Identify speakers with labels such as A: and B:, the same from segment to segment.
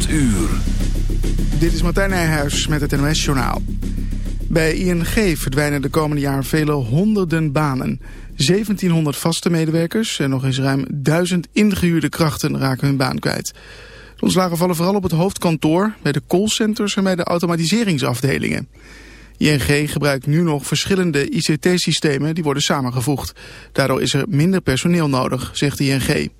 A: 8 uur.
B: Dit is Martijn Nijhuis met het NOS-journaal. Bij ING verdwijnen de komende jaar vele honderden banen. 1700 vaste medewerkers en nog eens ruim 1000 ingehuurde krachten raken hun baan kwijt. De ontslagen vallen vooral op het hoofdkantoor, bij de callcenters en bij de automatiseringsafdelingen. ING gebruikt nu nog verschillende ICT-systemen die worden samengevoegd. Daardoor is er minder personeel nodig, zegt ING.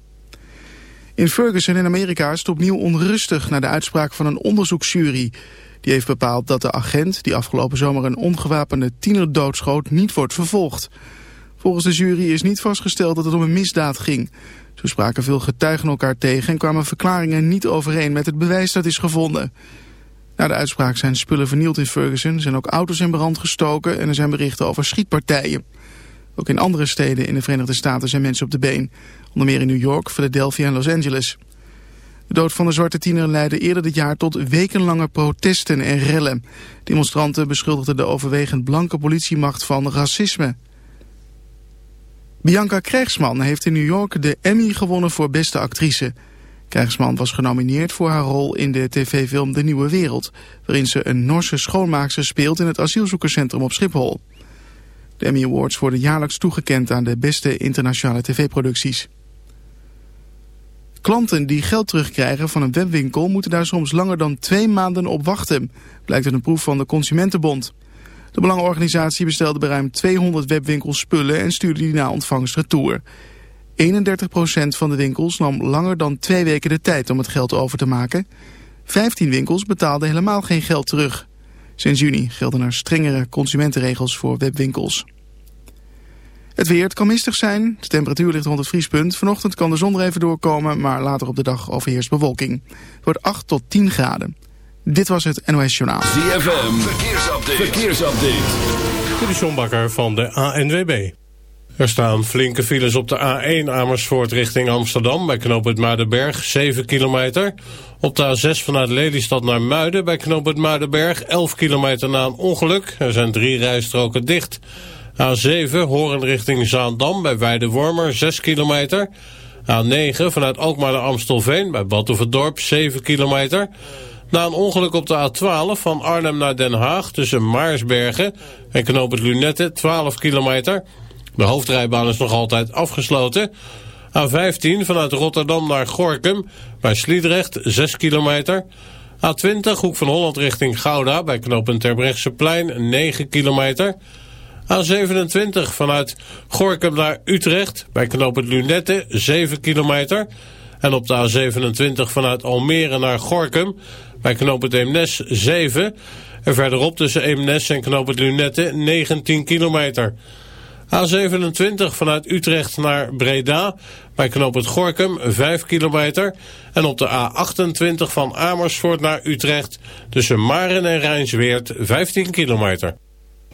B: In Ferguson in Amerika is het opnieuw onrustig na de uitspraak van een onderzoeksjury. Die heeft bepaald dat de agent die afgelopen zomer een ongewapende tiener doodschoot niet wordt vervolgd. Volgens de jury is niet vastgesteld dat het om een misdaad ging. Zo spraken veel getuigen elkaar tegen en kwamen verklaringen niet overeen met het bewijs dat is gevonden. Na de uitspraak zijn spullen vernield in Ferguson, zijn ook auto's in brand gestoken en er zijn berichten over schietpartijen. Ook in andere steden in de Verenigde Staten zijn mensen op de been. Onder meer in New York, Philadelphia en Los Angeles. De dood van de zwarte tiener leidde eerder dit jaar tot wekenlange protesten en rellen. Demonstranten beschuldigden de overwegend blanke politiemacht van racisme. Bianca Krijgsman heeft in New York de Emmy gewonnen voor beste actrice. Krijgsman was genomineerd voor haar rol in de tv-film De Nieuwe Wereld... waarin ze een Norse schoonmaakster speelt in het asielzoekerscentrum op Schiphol. De Emmy Awards worden jaarlijks toegekend aan de beste internationale tv-producties. Klanten die geld terugkrijgen van een webwinkel moeten daar soms langer dan twee maanden op wachten, blijkt uit een proef van de Consumentenbond. De Belangenorganisatie bestelde bij ruim 200 webwinkels spullen en stuurde die na ontvangst retour. 31% van de winkels nam langer dan twee weken de tijd om het geld over te maken. 15 winkels betaalden helemaal geen geld terug. Sinds juni gelden er strengere consumentenregels voor webwinkels. Het weer, het kan mistig zijn. De temperatuur ligt rond het vriespunt. Vanochtend kan de zon er even doorkomen, maar later op de dag overheerst bewolking. Het wordt 8 tot 10 graden. Dit was het NOS Journaal.
A: ZFM, verkeersupdate. verkeersupdate.
C: Dit is John Bakker van de ANWB. Er staan flinke files op de A1 Amersfoort richting Amsterdam... bij knooppunt Muidenberg, 7 kilometer. Op de A6 vanuit Lelystad naar Muiden bij knooppunt Muidenberg... 11 kilometer na een ongeluk. Er zijn drie rijstroken dicht... A7 Horen richting Zaandam bij Weidewormer 6 kilometer. A9 vanuit Alkmaar naar Amstelveen bij Batuverdorp 7 kilometer. Na een ongeluk op de A12 van Arnhem naar Den Haag tussen Maarsbergen en Knoop het Lunette 12 kilometer. De hoofdrijbaan is nog altijd afgesloten. A15 vanuit Rotterdam naar Gorkum bij Sliedrecht 6 kilometer. A20 Hoek van Holland richting Gouda bij knooppunt Terbrechtseplein 9 kilometer. A27 vanuit Gorkum naar Utrecht bij knooppunt Lunette 7 kilometer. En op de A27 vanuit Almere naar Gorkum bij knooppunt Eemnes 7. En verderop tussen Eemnes en knooppunt Lunette 19 kilometer. A27 vanuit Utrecht naar Breda bij knooppunt Gorkum 5 kilometer. En op de A28 van Amersfoort naar Utrecht tussen Maren en Rijnsweert 15 kilometer.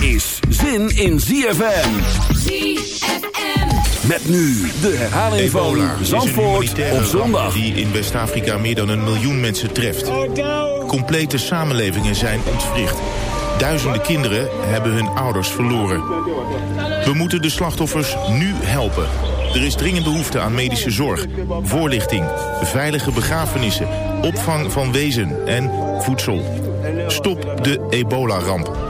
A: is zin in ZFM.
D: ZFM.
A: Met nu de herhaling
E: Ebola
A: van Zandvoort op zondag.
E: die in West-Afrika meer dan een miljoen mensen treft. Complete samenlevingen zijn ontwricht. Duizenden kinderen hebben hun ouders verloren. We moeten de slachtoffers nu helpen. Er is dringend behoefte aan medische zorg, voorlichting, veilige begrafenissen, opvang van wezen en voedsel. Stop de ebola-ramp.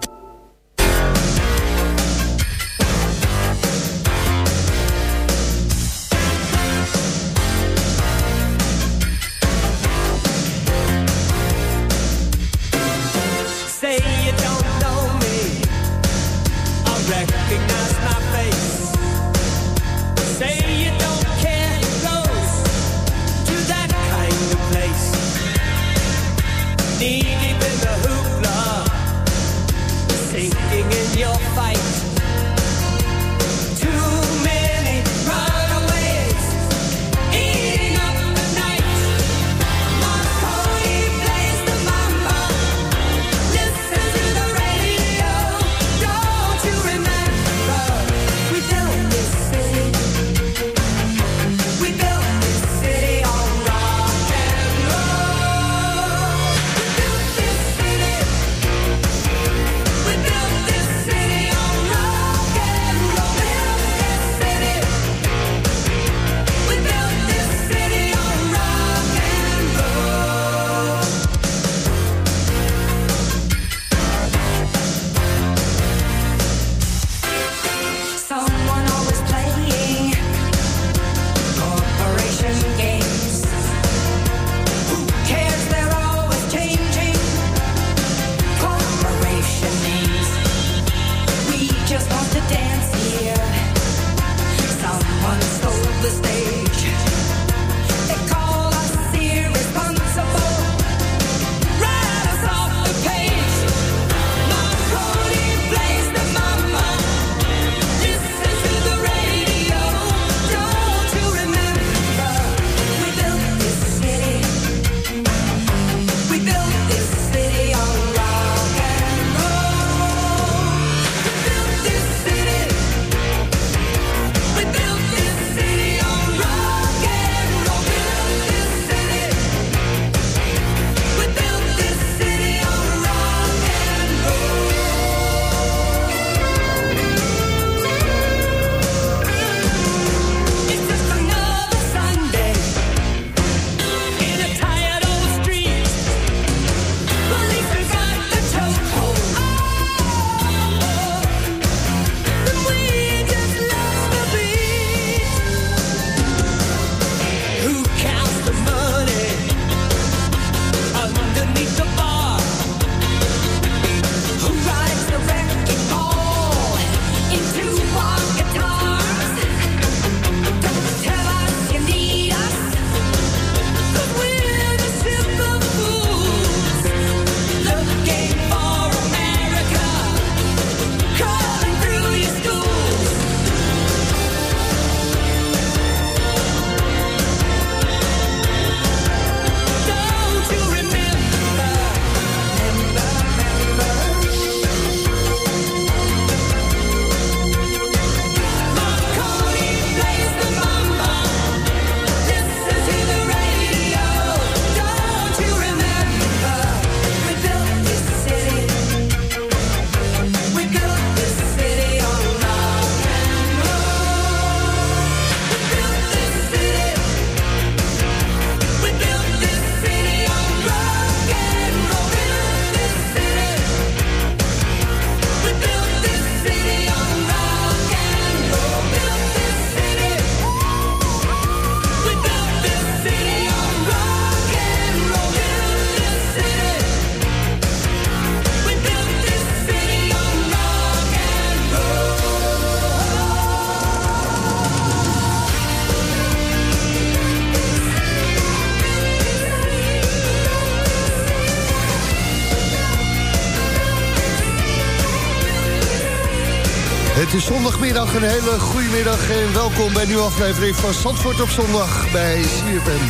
F: Een hele goede middag en welkom bij een nieuwe aflevering van Zandvoort op zondag bij CFM.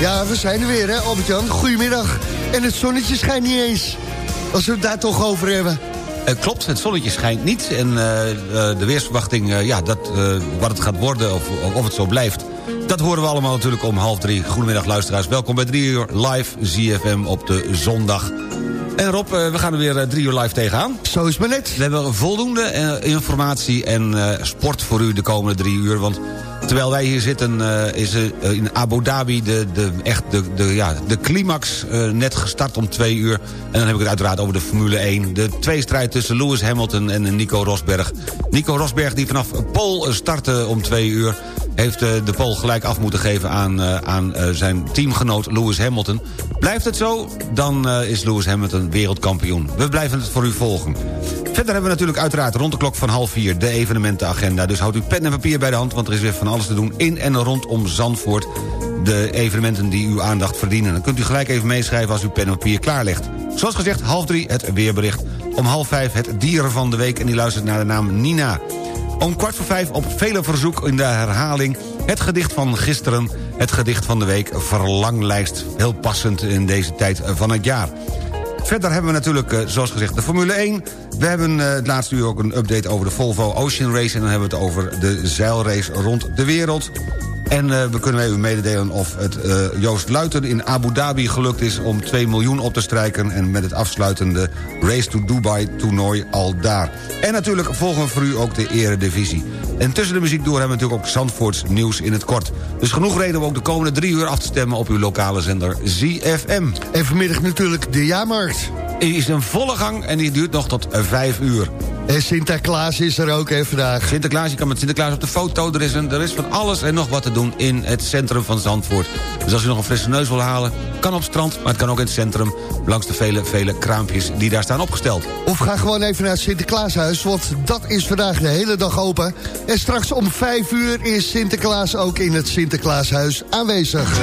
F: Ja, we zijn er weer hè Albert-Jan, goedemiddag. En het zonnetje schijnt niet eens, als we het daar toch over hebben.
G: Uh, klopt, het zonnetje schijnt niet. En uh, de weersverwachting, ja, dat, wat het gaat worden of, of het zo blijft... dat horen we allemaal natuurlijk om half drie. Goedemiddag luisteraars, welkom bij drie uur live ZFM op de zondag. En Rob, we gaan er weer drie uur live tegenaan.
F: Zo is het net.
G: We hebben voldoende informatie en sport voor u de komende drie uur... want Terwijl wij hier zitten is in Abu Dhabi de, de, echt de, de, ja, de climax net gestart om twee uur. En dan heb ik het uiteraard over de Formule 1. De tweestrijd tussen Lewis Hamilton en Nico Rosberg. Nico Rosberg die vanaf Pol startte om twee uur heeft de Pol gelijk af moeten geven aan, aan zijn teamgenoot Lewis Hamilton. Blijft het zo, dan is Lewis Hamilton wereldkampioen. We blijven het voor u volgen. Verder hebben we natuurlijk uiteraard rond de klok van half vier... de evenementenagenda. Dus houdt u pen en papier bij de hand... want er is weer van alles te doen in en rondom Zandvoort. De evenementen die uw aandacht verdienen. Dan kunt u gelijk even meeschrijven als u pen en papier klaarlegt. Zoals gezegd, half drie het weerbericht. Om half vijf het dieren van de week... en die luistert naar de naam Nina. Om kwart voor vijf op vele verzoek in de herhaling... het gedicht van gisteren, het gedicht van de week... verlanglijst, heel passend in deze tijd van het jaar. Verder hebben we natuurlijk, eh, zoals gezegd, de Formule 1. We hebben uh, het laatste uur ook een update over de Volvo Ocean Race... en dan hebben we het over de zeilrace rond de wereld. En uh, we kunnen u mededelen of het uh, Joost Luiten in Abu Dhabi gelukt is... om 2 miljoen op te strijken en met het afsluitende Race to Dubai toernooi al daar. En natuurlijk volgen voor u ook de eredivisie. En tussen de muziek door hebben we natuurlijk ook Zandvoorts nieuws in het kort. Dus genoeg reden om ook de komende drie uur af te stemmen op uw lokale zender ZFM.
F: En vanmiddag natuurlijk de jaarmarkt.
G: Is een volle gang en die duurt nog tot vijf uur.
F: En Sinterklaas is er ook hè, vandaag.
G: Sinterklaas, je kan met Sinterklaas op de foto. Er is, een, er is van alles en nog wat te doen in het centrum van Zandvoort. Dus als u nog een frisse neus wil halen, kan op het strand... maar het kan ook in het centrum, langs de vele, vele kraampjes die daar staan opgesteld.
F: Of ga gewoon even naar het Sinterklaashuis, want dat is vandaag de hele dag open. En straks om vijf uur is Sinterklaas ook in het Sinterklaashuis aanwezig.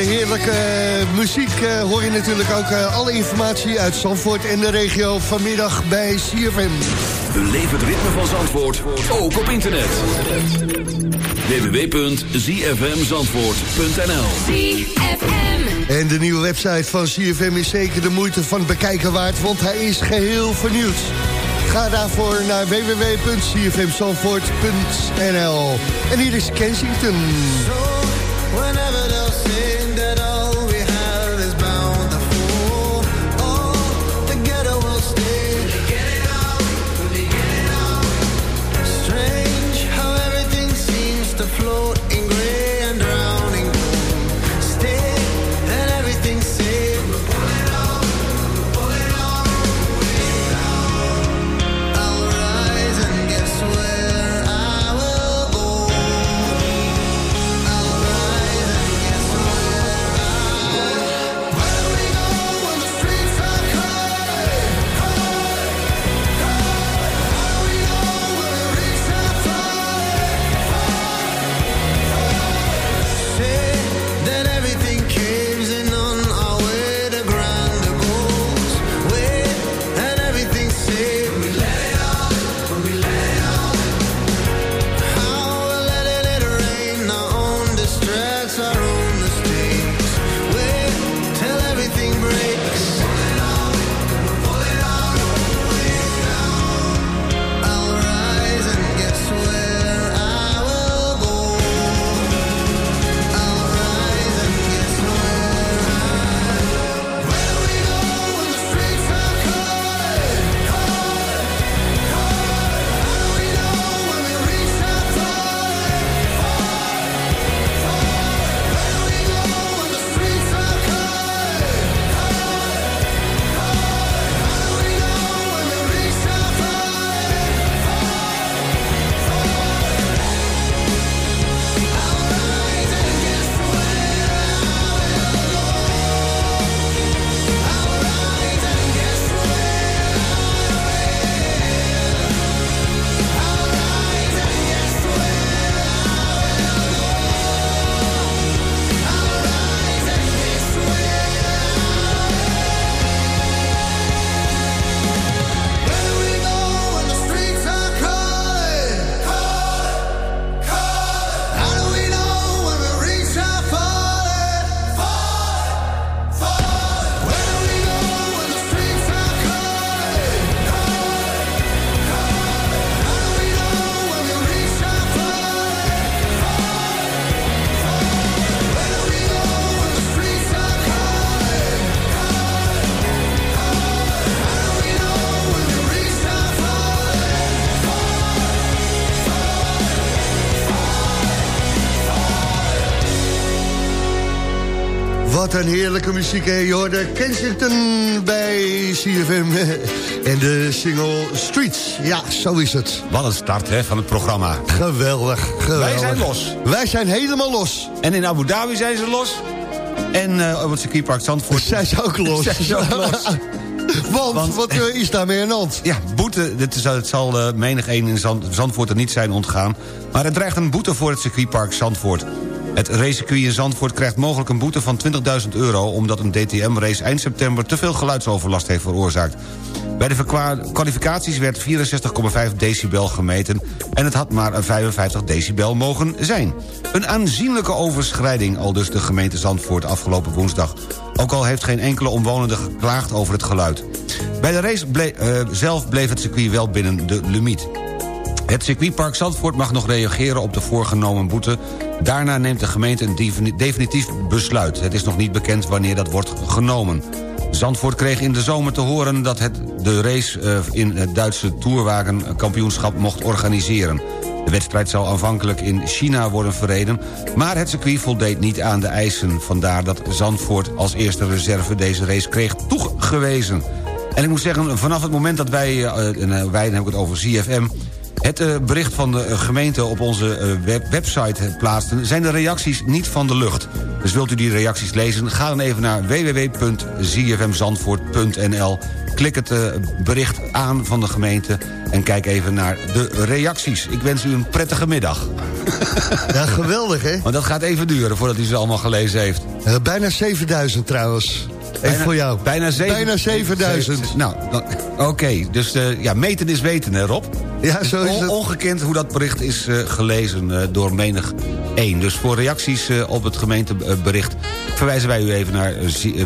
H: De heerlijke eh, muziek eh, hoor je natuurlijk ook eh, alle informatie uit Zandvoort en de regio vanmiddag bij CFM.
A: Beleef het ritme van Zandvoort, ook op internet. www.zfmzandvoort.nl
H: En de nieuwe website van CFM is zeker de moeite van het bekijken waard, want hij is geheel vernieuwd. Ga daarvoor naar www.cfmzandvoort.nl En hier is Kensington. Een heerlijke muziek, hè? Je hoorde Kensington bij CFM en de single Streets. Ja, zo is het.
G: Wat een start hè, van het programma.
H: Geweldig, geweldig.
G: Wij zijn los.
H: Wij zijn helemaal los.
G: En in Abu Dhabi zijn ze los. En eh, op het circuitpark Zandvoort...
H: Zijn ze ook los.
G: Zijn ze ook los.
H: Want, wat eh, is daarmee aan de hand?
G: Ja, boete, dit is, het zal eh, menig een in Zand, Zandvoort er niet zijn ontgaan... maar er dreigt een boete voor het circuitpark Zandvoort. Het racecircuit in Zandvoort krijgt mogelijk een boete van 20.000 euro... omdat een DTM-race eind september te veel geluidsoverlast heeft veroorzaakt. Bij de kwalificaties werd 64,5 decibel gemeten... en het had maar 55 decibel mogen zijn. Een aanzienlijke overschrijding, al dus de gemeente Zandvoort afgelopen woensdag. Ook al heeft geen enkele omwonende geklaagd over het geluid. Bij de race eh, zelf bleef het circuit wel binnen de limiet. Het circuitpark Zandvoort mag nog reageren op de voorgenomen boete. Daarna neemt de gemeente een defini- definitief besluit. Het is nog niet bekend wanneer dat wordt genomen. Zandvoort kreeg in de zomer te horen dat het de race eh, in het Duitse Tourwagenkampioenschap mocht organiseren. De wedstrijd zou aanvankelijk in China worden verreden... maar het circuit voldeed niet aan de eisen. Vandaar dat Zandvoort als eerste reserve deze race kreeg toegewezen. En ik moet zeggen, vanaf het moment dat wij, eh, en eh, wij dan heb ik het over ZFM... het eh, bericht van de eh, gemeente op onze eh, web website plaatsen... zijn de reacties niet van de lucht. Dus wilt u die reacties lezen, ga dan even naar www.zfmzandvoort.nl Klik het bericht aan van de gemeente en kijk even naar de reacties. Ik wens u een prettige middag.
I: Ja, geweldig, hè?
G: Want dat gaat even duren voordat u ze allemaal gelezen heeft.
I: Uh, bijna 7000 trouwens. Even voor jou.
G: Bijna, zeven,
I: bijna 7000.
G: Nou, oké. Dus uh, ja, meten is weten, hè Rob?
I: Ja, zo is het.
G: Ongekend hoe dat bericht is uh, gelezen uh, door menig één. Dus voor reacties op het gemeentebericht verwijzen wij u even naar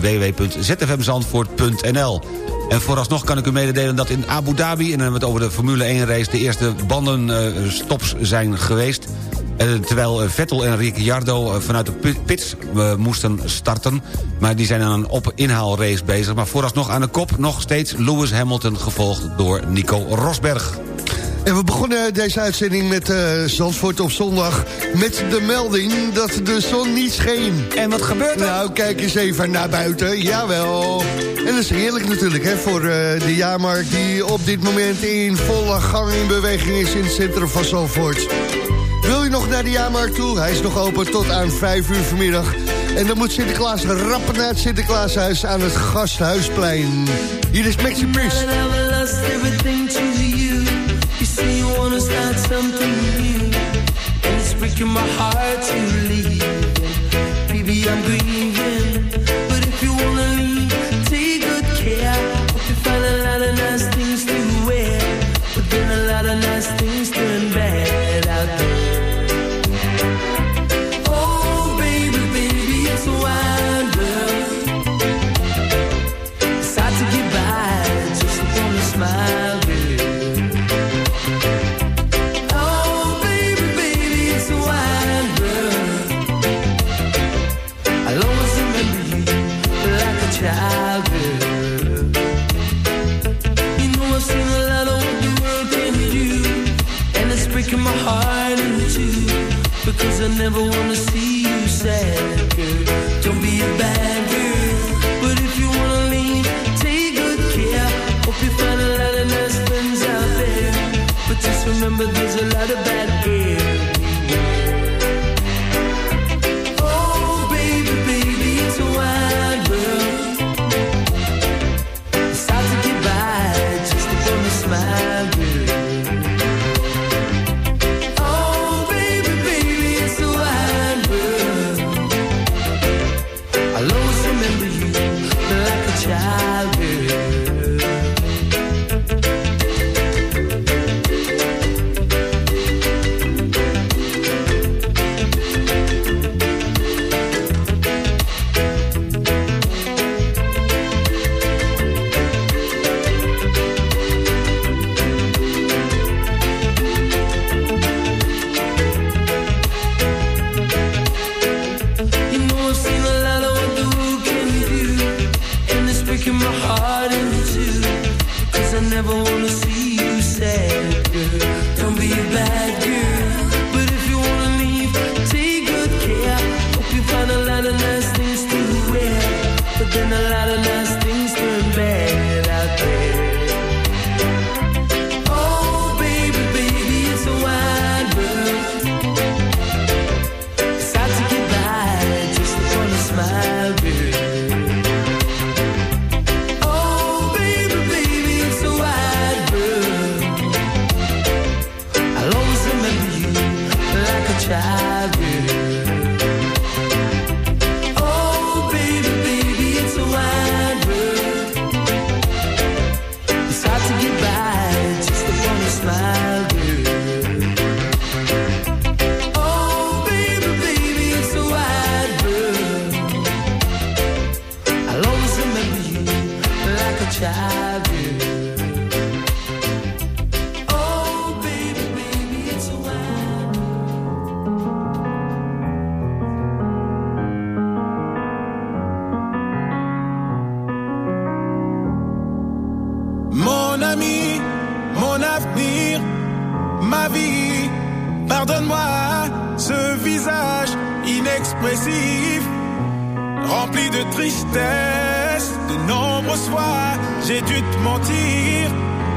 G: www.zfmzandvoort.nl. En vooralsnog kan ik u mededelen dat in Abu Dhabi... en dan hebben we het over de Formule 1 race... de eerste bandenstops zijn geweest. Terwijl Vettel en Ricciardo vanuit de pits moesten starten. Maar die zijn aan een op-inhaalrace bezig. Maar vooralsnog aan de kop nog steeds Lewis Hamilton... gevolgd door Nico Rosberg.
I: En we begonnen deze uitzending met uh, Zandvoort op zondag... met de melding dat de zon niet scheen.
G: En wat gebeurt er?
I: Nou, kijk eens even naar buiten. Jawel. En dat is heerlijk natuurlijk hè, voor uh, de jaarmarkt... die op dit moment in volle gang in beweging is in het centrum van Zandvoort. Nog naar de jaarmarkt toe? Hij is nog open tot aan 5 uur vanmiddag. En dan moet Sinterklaas rappen naar het Sinterklaashuis aan het Gasthuisplein. Hier is Maxi Priest.
J: Inexpressif, rempli de tristesse, de nombreux soirs, j'ai dû te mentir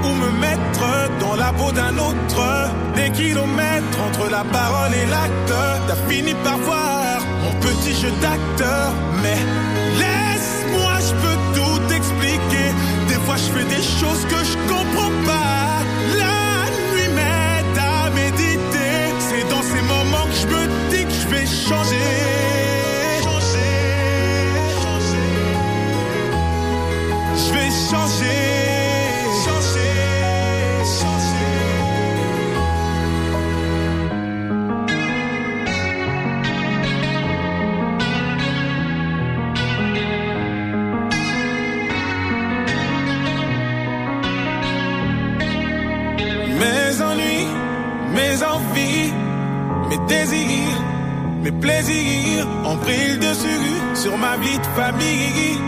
J: ou me mettre dans la la peau d'un autre. Des kilomètres entre la parole et l'acte. T'as fini par voir mon petit jeu d'acteur. Mais laisse-moi, je peux tout expliquer. Des fois, je fais des choses que je comprends pas. Mes plaisirs ont pris le dessus sur ma vie de famille.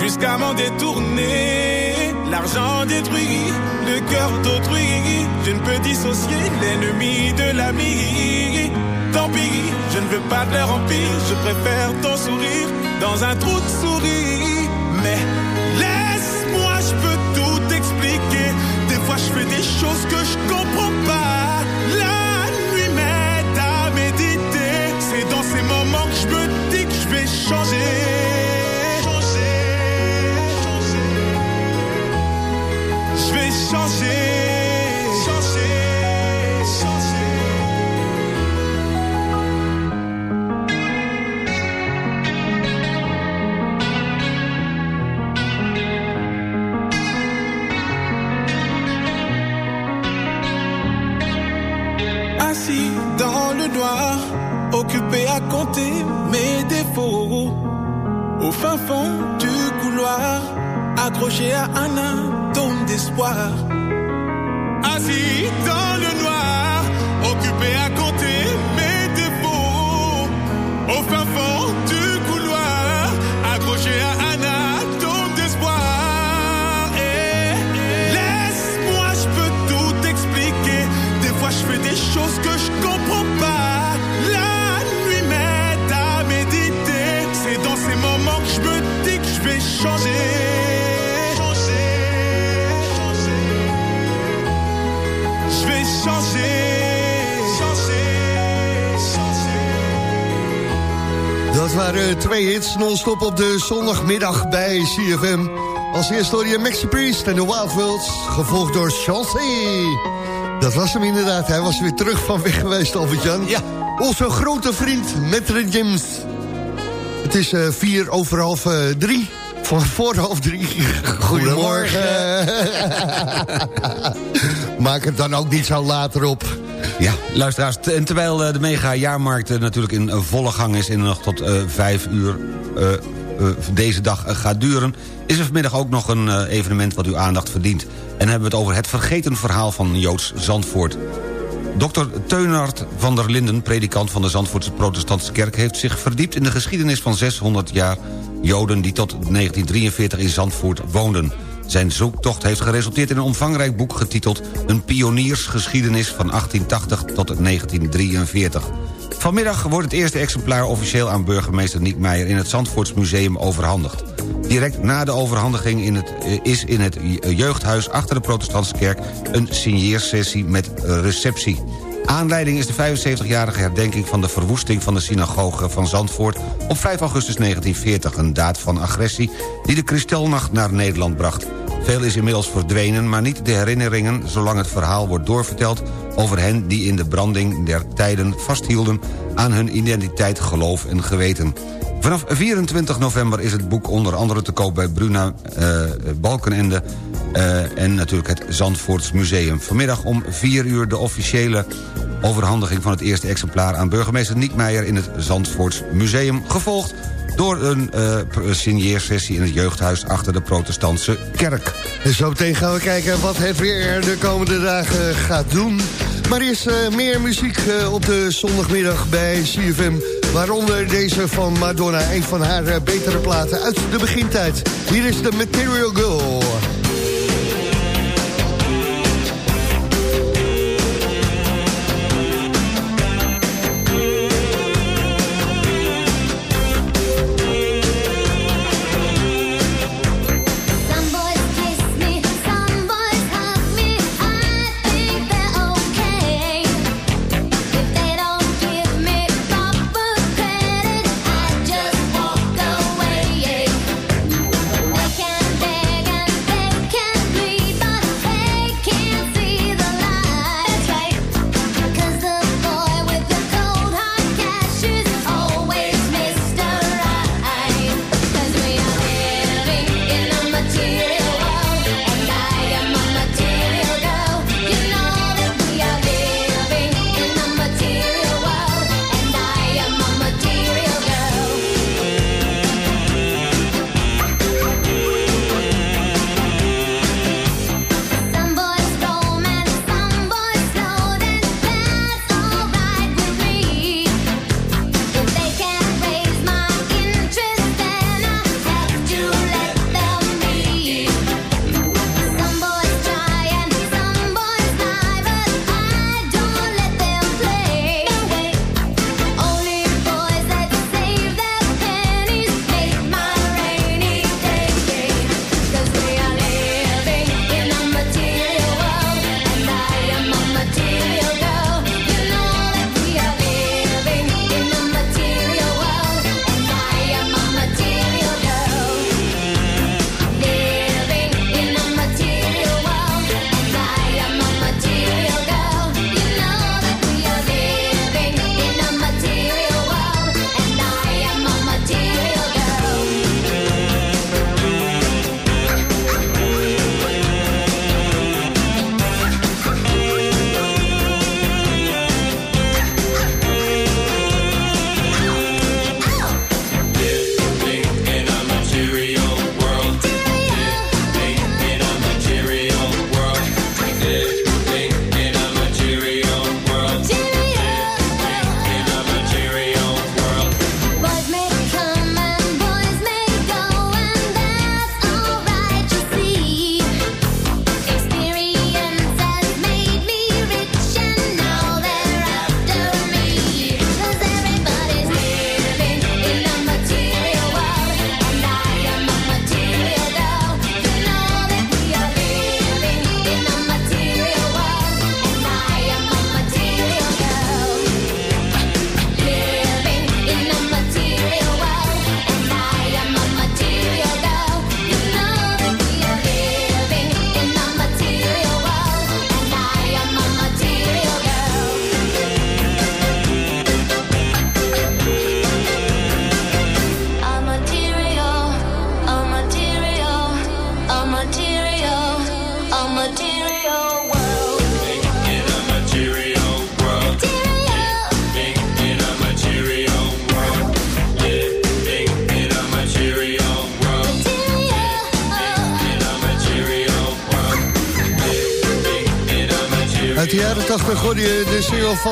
J: Jusqu'à m'en détourner, l'argent détruit le cœur d'autrui. Je ne peux dissocier l'ennemi de l'ami. Tant pis, je ne veux pas de leur empire, je préfère ton sourire dans un trou de souris. Mais laisse-moi, je peux tout expliquer. Des fois, je fais des choses que je comprends mes défauts. Au fin fond du couloir, accroché à un atome d'espoir. Assis dans le noir, occupé à compter mes défauts. Au fin fond du
K: Dat waren twee hits non-stop op de zondagmiddag bij CFM. Als eerste hoor je Maxi Priest en The Wild Worlds, gevolgd door Chancey. Dat was hem inderdaad, hij was weer terug van weg geweest, Albert-Jan. Ja. Onze grote vriend, Metre James. Het is eh, vier over half eh, drie. Voor, voor half drie. Goedemorgen. Maak het dan ook niet zo later op.
G: Ja, luisteraars, en terwijl eh, de mega-jaarmarkt eh, natuurlijk in eh, volle gang is... en nog tot vijf uur deze dag gaat duren... is er vanmiddag ook nog een evenement wat uw aandacht verdient. En hebben we het over het vergeten verhaal van Joods Zandvoort. Dr. Teunard van der Linden, predikant van de Zandvoortse Protestantse Kerk... heeft zich verdiept in de geschiedenis van 600 jaar Joden... die tot 1943 in Zandvoort woonden. Zijn zoektocht heeft geresulteerd in een omvangrijk boek getiteld... Een pioniersgeschiedenis van 1880 tot 1943. Vanmiddag wordt het eerste exemplaar officieel aan burgemeester Niek Meijer... in het Zandvoortsmuseum overhandigd. Direct na de overhandiging in het, eh, is in het jeugdhuis achter de protestantse kerk... een signeersessie met receptie. Aanleiding is de 75-jarige herdenking van de verwoesting van de synagoge van Zandvoort... op 5 augustus 1940, een daad van agressie die de kristalnacht naar Nederland bracht. Veel is inmiddels verdwenen, maar niet de herinneringen... zolang het verhaal wordt doorverteld over hen die in de branding der tijden vasthielden... aan hun identiteit, geloof en geweten. Vanaf 24 november is het boek onder andere te koop bij Bruna eh, Balkenende... eh, en natuurlijk het Zandvoorts Museum. Vanmiddag om 4 uur de officiële overhandiging van het eerste exemplaar... aan burgemeester Niek Meijer in het Zandvoorts Museum... gevolgd door een eh, signeersessie in het jeugdhuis achter de protestantse kerk.
K: En zo meteen gaan we kijken wat het weer de komende dagen gaat doen. Maar eerst eh, meer muziek op de zondagmiddag bij CFM. Waaronder deze van Madonna, een van haar eh, betere platen uit de begintijd. Hier is de Material Girl.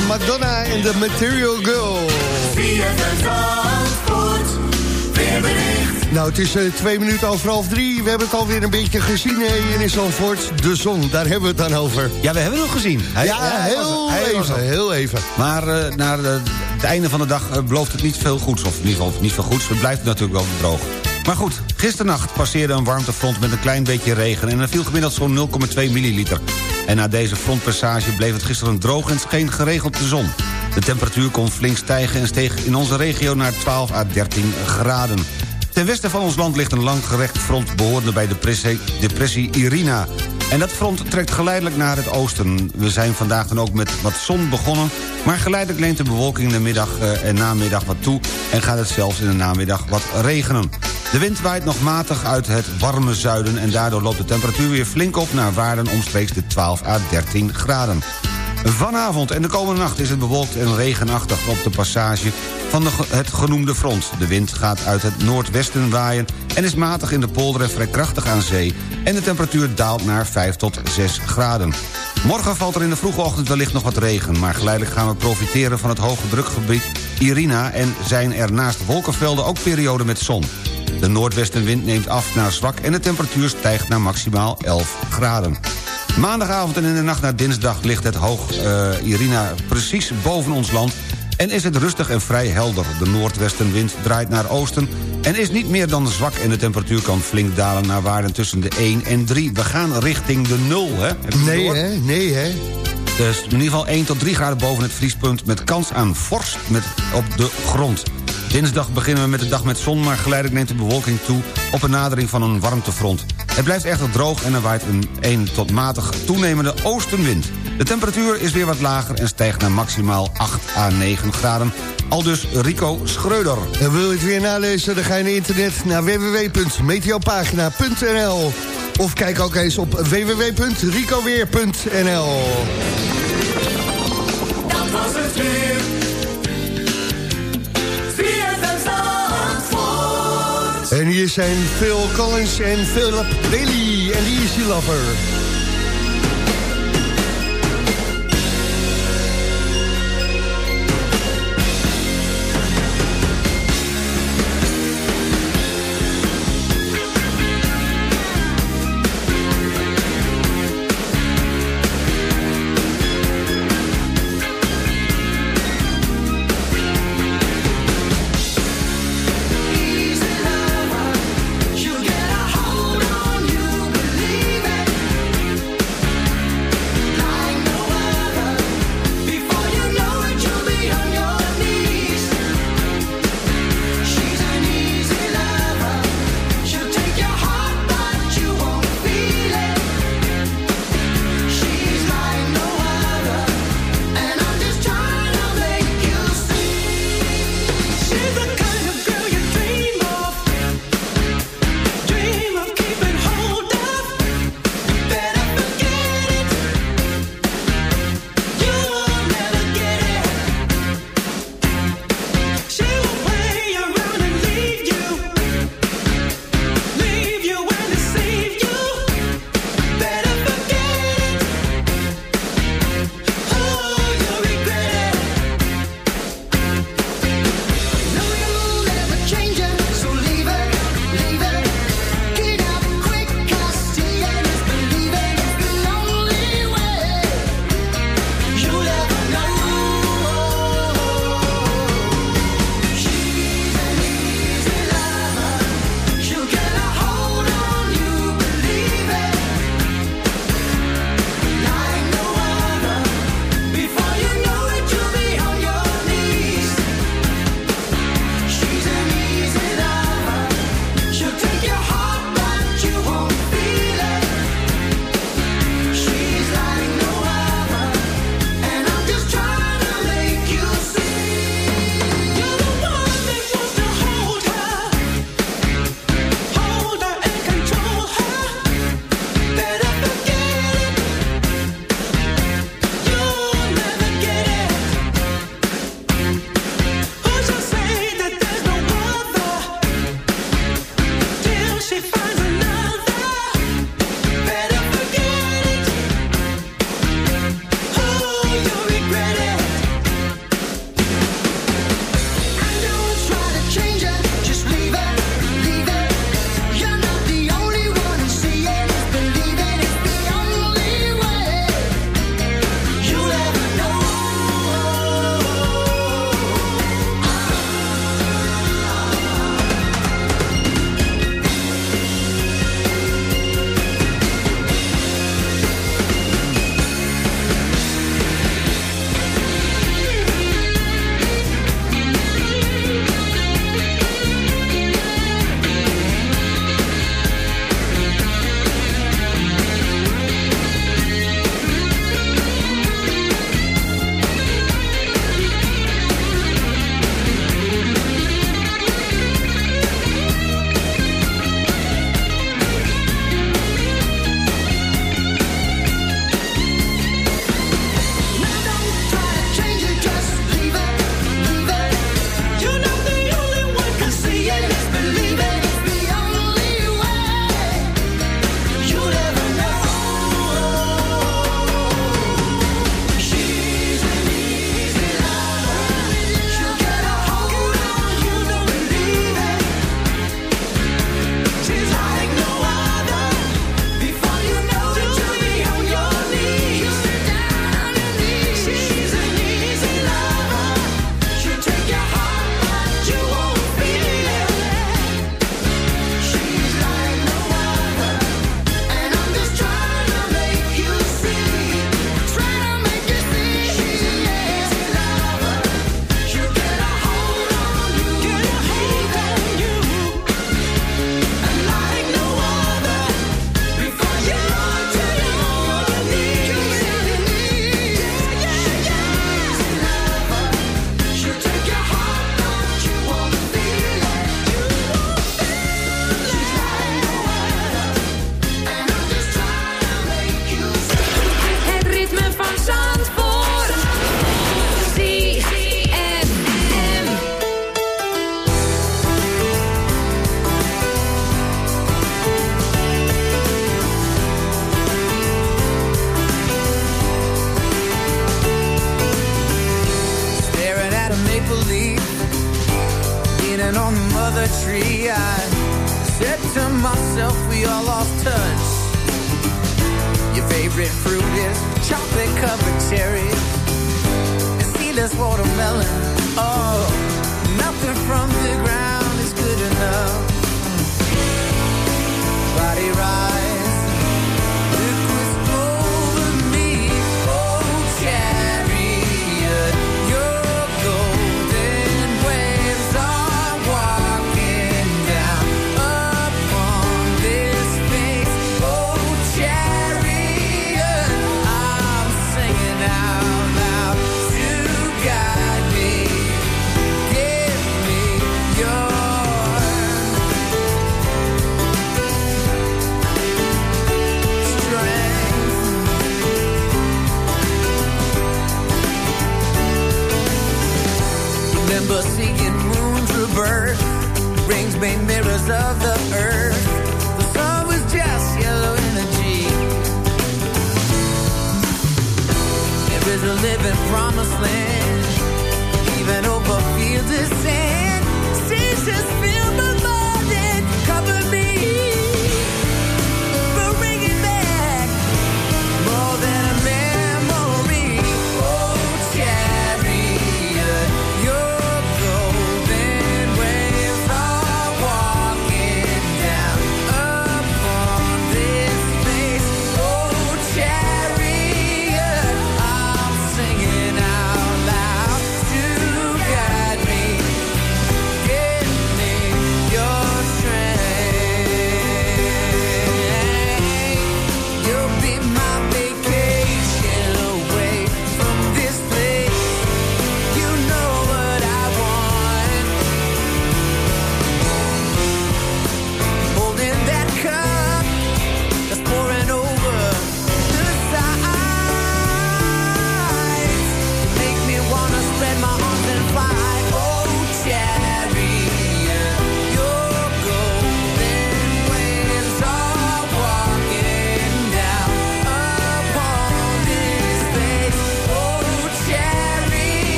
K: Van Madonna en de Material Girl. Nou, het is eh, twee minuten over half drie. We hebben het alweer een beetje gezien hier in Zandvoort. De zon, daar hebben we het dan over.
G: Ja, we hebben hem gezien. Hij-
K: ja, heel.
G: Hij
K: even, heel even.
G: Maar eh, naar het einde van de dag eh, belooft het niet veel goeds. Of in ieder geval niet veel goeds. Het blijft natuurlijk wel droog. Maar goed, gisternacht passeerde een warmtefront met een klein beetje regen... en er viel gemiddeld zo'n 0,2 milliliter. En na deze frontpassage bleef het gisteren droog en scheen geregeld de zon. De temperatuur kon flink stijgen en steeg in onze regio naar 12 à 13 graden. Ten westen van ons land ligt een langgerekt front behorende bij de depressie, depressie Irina. En dat front trekt geleidelijk naar het oosten. We zijn vandaag dan ook met wat zon begonnen... maar geleidelijk leent de bewolking in de middag eh, en namiddag wat toe... en gaat het zelfs in de namiddag wat regenen. De wind waait nog matig uit het warme zuiden... en daardoor loopt de temperatuur weer flink op naar waarden omstreeks de 12 à 13 graden. Vanavond en de komende nacht is het bewolkt en regenachtig op de passage van het genoemde front. De wind gaat uit het noordwesten waaien en is matig in de polder en vrij krachtig aan zee. En de temperatuur daalt naar 5 tot 6 graden. Morgen valt er in de vroege ochtend wellicht nog wat regen... maar geleidelijk gaan we profiteren van het hoge drukgebied Irina... en zijn er naast wolkenvelden ook perioden met zon. De noordwestenwind neemt af naar zwak en de temperatuur stijgt naar maximaal 11 graden. Maandagavond en in de nacht naar dinsdag ligt het hoog eh, Irina precies boven ons land... en is het rustig en vrij helder. De noordwestenwind draait naar oosten en is niet meer dan zwak... en de temperatuur kan flink dalen naar waarden tussen de 1 en 3. We gaan richting de 0, hè?
K: Nee, hè? Nee, hè?
G: Dus in ieder geval 1 tot 3 graden boven het vriespunt... met kans aan vorst met op de grond. Dinsdag beginnen we met de dag met zon... maar geleidelijk neemt de bewolking toe op een nadering van een warmtefront. Het blijft echter droog en er waait een 1 tot matig toenemende oostenwind. De temperatuur is weer wat lager en stijgt naar maximaal 8 à 9 graden. Al dus Rico Schreuder.
K: En wil je het weer nalezen, dan ga je naar internet naar www.meteopagina.nl of kijk ook eens op www.ricoweer.nl
L: Dat was het weer.
K: En hier zijn Phil Collins en Philip Bailey en Easy Lover.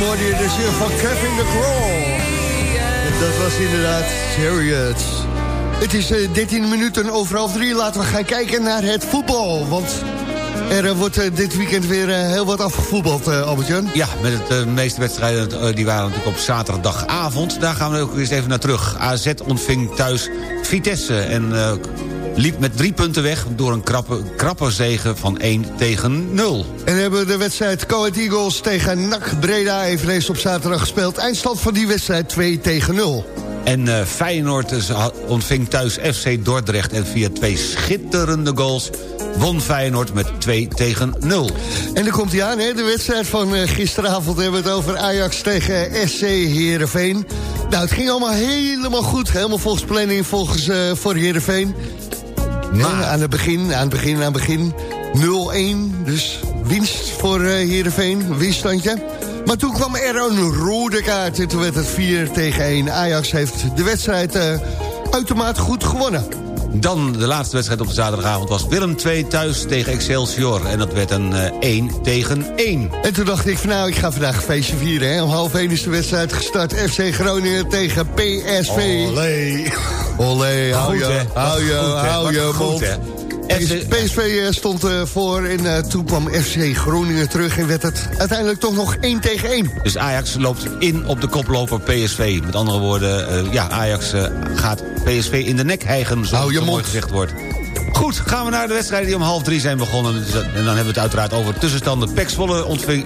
K: Hoorde je de zin van Kevin de. En dat was inderdaad Chariots. Het is eh, 13 minuten over half drie. Laten we gaan kijken naar het voetbal. Want er eh, wordt eh, dit weekend weer eh, heel wat afgevoetbald, eh Albert-Jan.
G: Ja, met eh, de meeste wedstrijden eh, die waren natuurlijk op zaterdagavond. Daar gaan we ook eens even naar terug. AZ ontving thuis Vitesse en eh, liep met drie punten weg... door een krappe, krappe zege van 1 tegen 0.
K: En hebben de wedstrijd Coed Eagles tegen NAC Breda eveneens op zaterdag gespeeld. Eindstand van die wedstrijd 2 tegen 0.
G: En eh, Feyenoord ontving thuis FC Dordrecht... en via twee schitterende goals won Feyenoord met 2 tegen 0.
K: En dan komt hij aan, hè? de wedstrijd van eh, gisteravond hebben we het over Ajax tegen SC Heerenveen. Nou, het ging allemaal helemaal goed, helemaal volgens planning volgens eh, voor Heerenveen. Maar aan het begin, aan het begin, aan het begin 0-1, dus winst voor eh Heerenveen, winststandje. Maar toen kwam er een rode kaart en toen werd het 4 tegen 1. Ajax heeft de wedstrijd eh, uitermate goed gewonnen.
G: Dan de laatste wedstrijd op de zaterdagavond was Willem 2 thuis tegen Excelsior. En dat werd een eh, 1 tegen 1.
K: En toen dacht ik van nou, ik ga vandaag een feestje vieren. Hè? Om half 1 is de wedstrijd gestart. FC Groningen tegen PSV.
G: Olé.
K: Olé, hou
G: Goed,
K: je, hou je,
G: goed,
K: hou je
G: goed,
K: mond. PSV eh, stond eh, voor en eh, toen kwam FC Groningen terug... en werd het uiteindelijk toch nog 1 tegen 1.
G: Dus Ajax loopt in op de koploper PSV. Met andere woorden, ja, Ajax gaat PSV in de nek hijgen, zoals
K: Hou je
G: zo mooi
K: mond.
G: gezegd wordt. Goed, gaan we naar de wedstrijden die om half drie zijn begonnen. Dus, eh, En dan hebben we het uiteraard over tussenstanden. Pek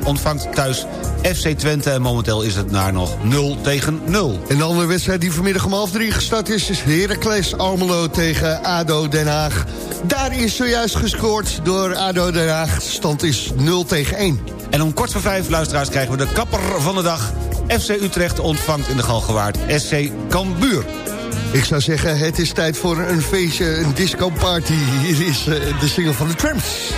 G: ontvangt thuis FC Twente. En momenteel is het naar nog 0 tegen 0.
K: En de andere wedstrijd die vanmiddag om half drie gestart is... is Heracles Almelo tegen ADO Den Haag. Daar is zojuist gescoord door ADO Den Haag. Stand is 0 tegen 1.
G: En om kwart voor vijf, luisteraars, krijgen we de kapper van de dag. FC Utrecht ontvangt in de Galgenwaard SC Cambuur.
K: Ik zou zeggen, het is tijd voor een feestje, een disco party. Hier is eh, de single van de Tramps.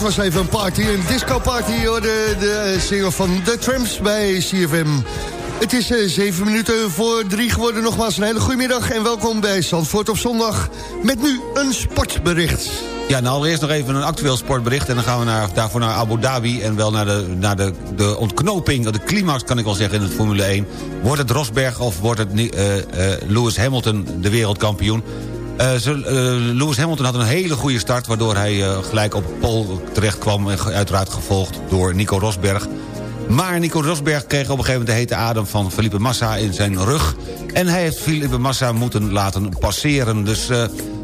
K: Dat was even een party, een disco-party, hoor, de, de single van The Tramps bij CFM. Het is eh, zeven minuten voor drie geworden. Nogmaals een hele goede middag en welkom bij Zandvoort op zondag. Met nu een sportbericht.
G: Ja, nou allereerst nog even een actueel sportbericht... en dan gaan we naar, daarvoor naar Abu Dhabi... en wel naar, de, naar de, de ontknoping, de climax kan ik wel zeggen in het Formule 1. Wordt het Rosberg of wordt het eh, eh, Lewis Hamilton de wereldkampioen? Eh, Lewis Hamilton had een hele goede start... waardoor hij eh, gelijk op pole terecht kwam... en uiteraard gevolgd door Nico Rosberg. Maar Nico Rosberg kreeg op een gegeven moment de hete adem van Felipe Massa in zijn rug. En hij heeft Felipe Massa moeten laten passeren. Dus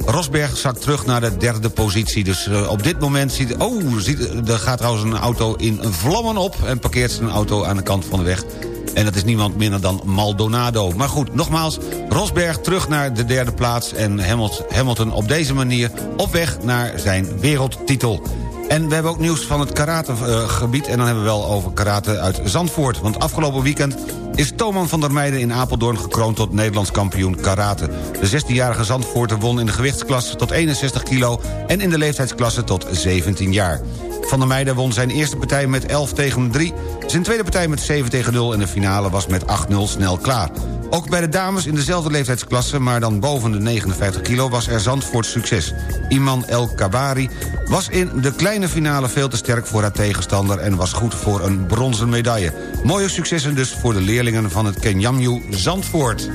G: Rosberg zakt terug naar de derde positie. Dus op dit moment ziet... Oh, ziet, er gaat trouwens een auto in vlammen op... en parkeert zijn auto aan de kant van de weg. En dat is niemand minder dan Maldonado. Maar goed, nogmaals, Rosberg terug naar de derde plaats... en Hamilton, op deze manier op weg naar zijn wereldtitel. En we hebben ook nieuws van het karategebied... en dan hebben we wel over karate uit Zandvoort. Want afgelopen weekend is Toman van der Meijden in Apeldoorn... gekroond tot Nederlands kampioen karate. De 16-jarige Zandvoorter won in de gewichtsklasse tot 61 kilo... en in de leeftijdsklasse tot 17 jaar. Van der Meijden won zijn eerste partij met 11 tegen 3... zijn tweede partij met 7 tegen 0... en de finale was met 8-0 snel klaar. Ook bij de dames in dezelfde leeftijdsklasse... maar dan boven de 59 kilo was er Zandvoort succes. Iman El Kabari was in de kleine finale veel te sterk voor haar tegenstander... en was goed voor een bronzen medaille. Mooie successen dus voor de leerlingen van het Kenyamju Zandvoort.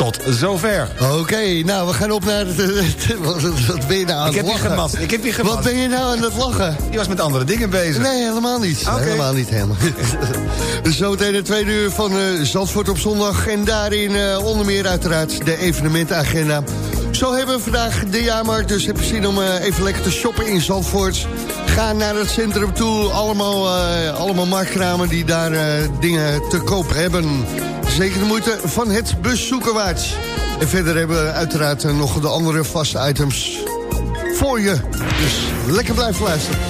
G: Tot zover.
K: Oké, nou, we gaan op naar... Het, wat, ben je nou aan
G: Ik heb
K: het
G: je
K: lachen?
G: gemast, ik heb je gemast.
K: Wat ben je nou aan het lachen?
G: Je was met andere dingen bezig.
K: Nee, helemaal niet. Helemaal niet, helemaal Dus Zometeen de tweede uur van eh, Zandvoort op zondag. En daarin eh, onder meer uiteraard de evenementenagenda. Zo hebben we vandaag de jaarmarkt. Dus heb je zin om eh, even lekker te shoppen in Zandvoort. Ga naar het centrum toe. Allemaal, eh, allemaal marktkramen die daar eh, dingen te koop hebben. Zeker de moeite van het bezoeken waard. En verder hebben we uiteraard eh, nog de andere vaste items voor je. Dus lekker blijven luisteren.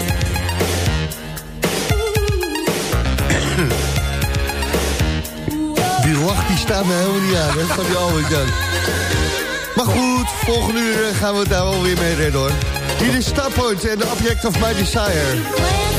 K: Die lach die staat me helemaal niet aan, hè, van die Jan. Maar goed, volgende uur gaan we het daar wel weer mee redden, hoor. Hier is Starpoint en The Object of My Desire.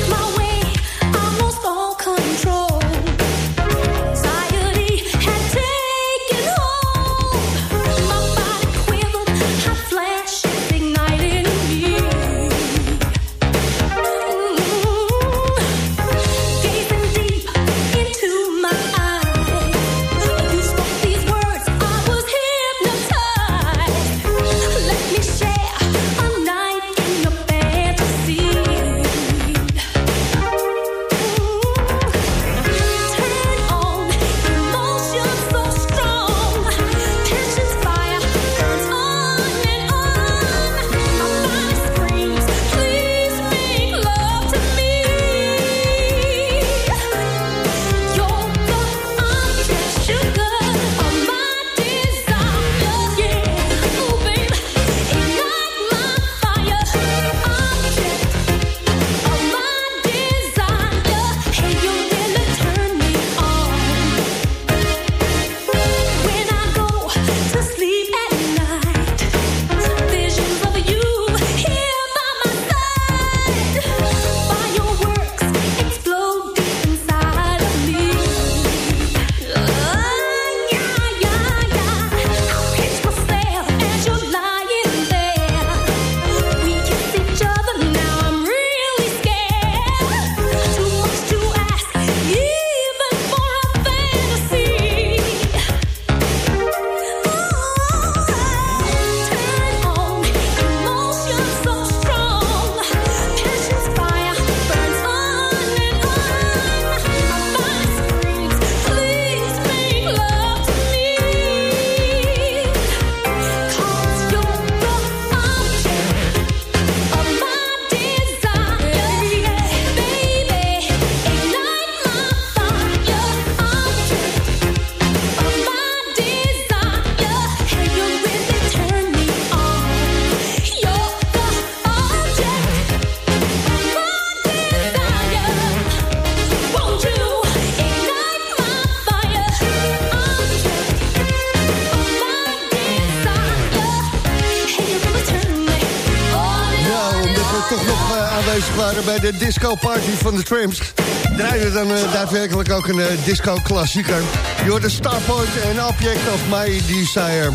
K: De disco party van de Tramps... draaiden dan eh, daadwerkelijk ook een eh, disco-klassieker. Je de Starpoint en Object of My Desire.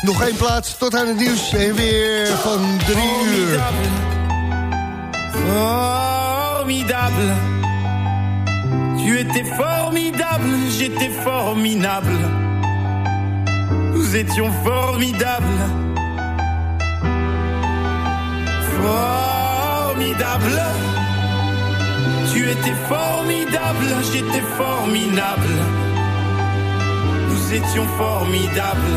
K: Nog één plaats tot aan het nieuws en weer van drie uur.
M: Formidable. Tu étais formidable, j'étais formidable. Nous étions formidables. Formidable. Tu étais formidable, j'étais formidable. Nous étions formidables.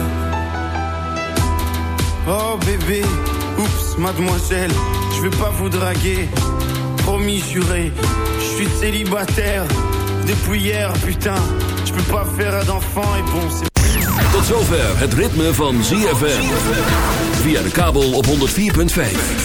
M: Oh bébé, oups, mademoiselle, je vais pas vous draguer. Promis juré, je suis célibataire depuis hier, putain. Je peux pas faire d'enfant et bon, c'est.
A: Tot zover het ritme van ZFM. Via de kabel op 104.5.